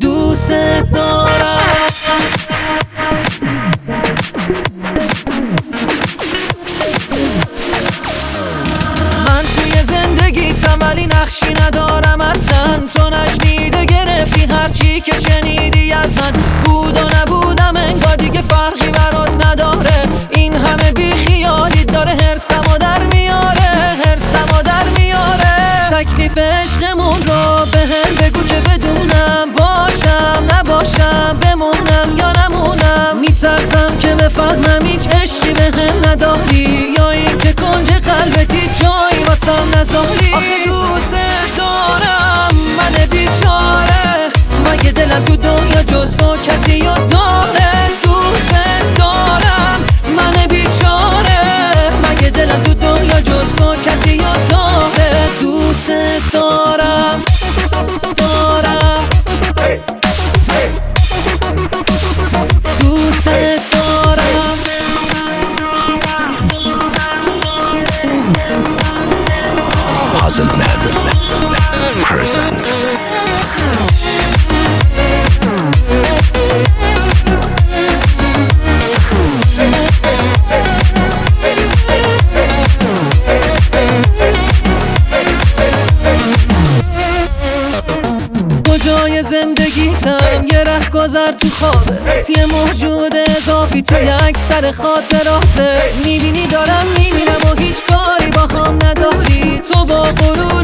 دوست دارم sorrir. Oh, thousand men present. جای زندگیتم یه ره گذر تو خوابه. یه موجود اضافی توی اکثر خاطراته. می‌بینی دارم می‌بینم و هیچ کار bo buru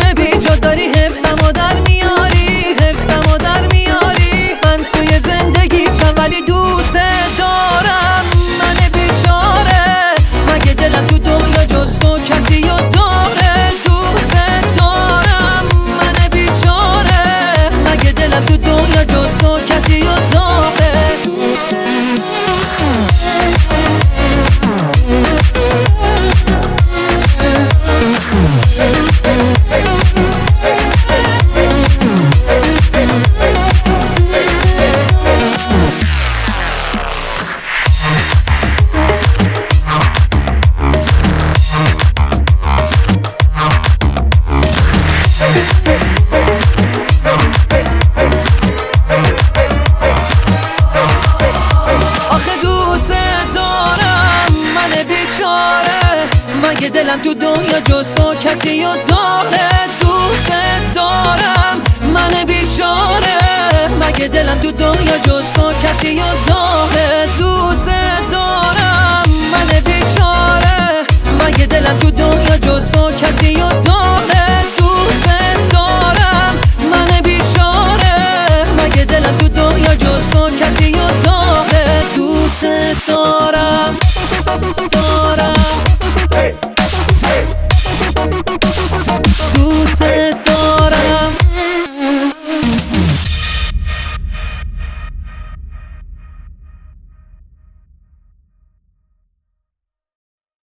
که دلم تو دنیا جز تو کسی و داره دوست دارم. من بیچاره. مگه دلم تو دنیا جز تو کسی و داره